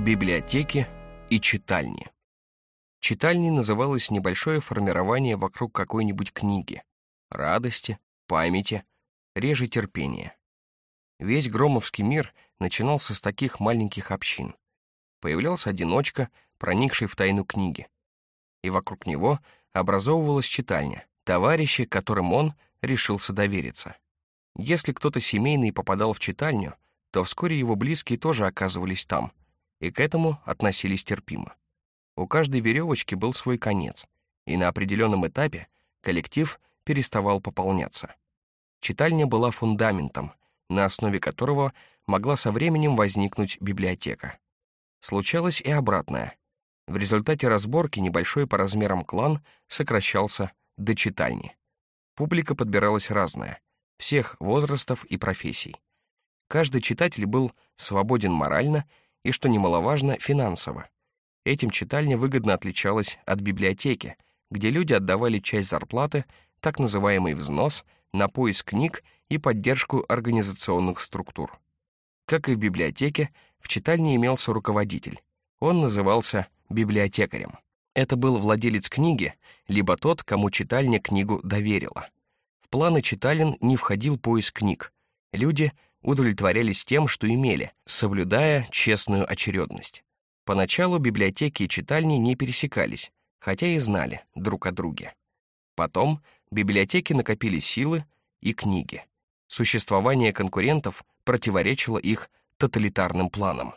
Библиотеки и читальни. Читальней называлось небольшое формирование вокруг какой-нибудь книги, радости, памяти, реже терпения. Весь Громовский мир начинался с таких маленьких общин. Появлялся одиночка, проникший в тайну книги. И вокруг него образовывалась читальня, товарищи, которым он решился довериться. Если кто-то семейный попадал в читальню, то вскоре его близкие тоже оказывались там, и к этому относились терпимо. У каждой веревочки был свой конец, и на определенном этапе коллектив переставал пополняться. Читальня была фундаментом, на основе которого могла со временем возникнуть библиотека. Случалось и обратное. В результате разборки небольшой по размерам клан сокращался до читальни. Публика подбиралась разная, всех возрастов и профессий. Каждый читатель был свободен морально и, что немаловажно, финансово. Этим читальня выгодно отличалась от библиотеки, где люди отдавали часть зарплаты, так называемый взнос, на поиск книг и поддержку организационных структур. Как и в библиотеке, в читальне имелся руководитель. Он назывался библиотекарем. Это был владелец книги, либо тот, кому читальня книгу доверила. В планы читален не входил поиск книг. Люди удовлетворялись тем, что имели, соблюдая честную очередность. Поначалу библиотеки и читальни не пересекались, хотя и знали друг о друге. Потом библиотеки накопили силы и книги. Существование конкурентов противоречило их тоталитарным планам.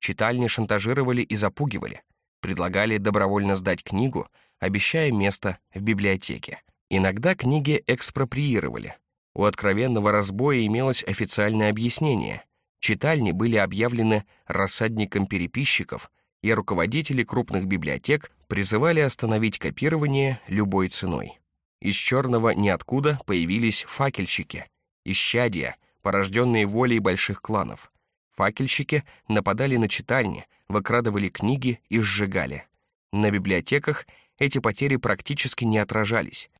Читальни шантажировали и запугивали, предлагали добровольно сдать книгу, обещая место в библиотеке. Иногда книги экспроприировали, у откровенного разбоя имелось официальное объяснение. Читальни были объявлены рассадником переписчиков, и руководители крупных библиотек призывали остановить копирование любой ценой. Из черного ниоткуда появились факельщики, исчадия, порожденные волей больших кланов. Факельщики нападали на читальни, выкрадывали книги и сжигали. На библиотеках эти потери практически не отражались,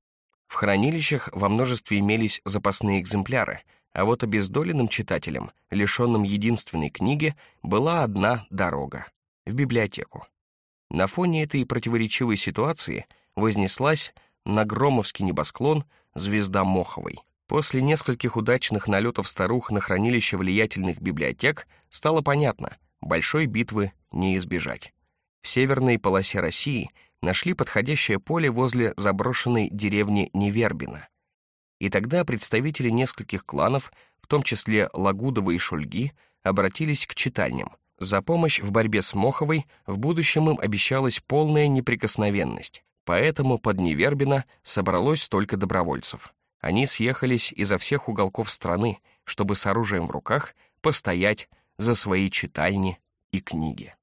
в хранилищах во множестве имелись запасные экземпляры, а вот обездоленным читателям, лишенным единственной книги, была одна дорога — в библиотеку. На фоне этой противоречивой ситуации вознеслась на Громовский небосклон звезда Моховой. После нескольких удачных налетов старух на хранилище влиятельных библиотек стало понятно — большой битвы не избежать. В северной полосе России — нашли подходящее поле возле заброшенной деревни Невербина. И тогда представители нескольких кланов, в том числе Лагудова и Шульги, обратились к читальням. За помощь в борьбе с Моховой в будущем им обещалась полная неприкосновенность, поэтому под Невербино собралось столько добровольцев. Они съехались изо всех уголков страны, чтобы с оружием в руках постоять за свои читальни и книги.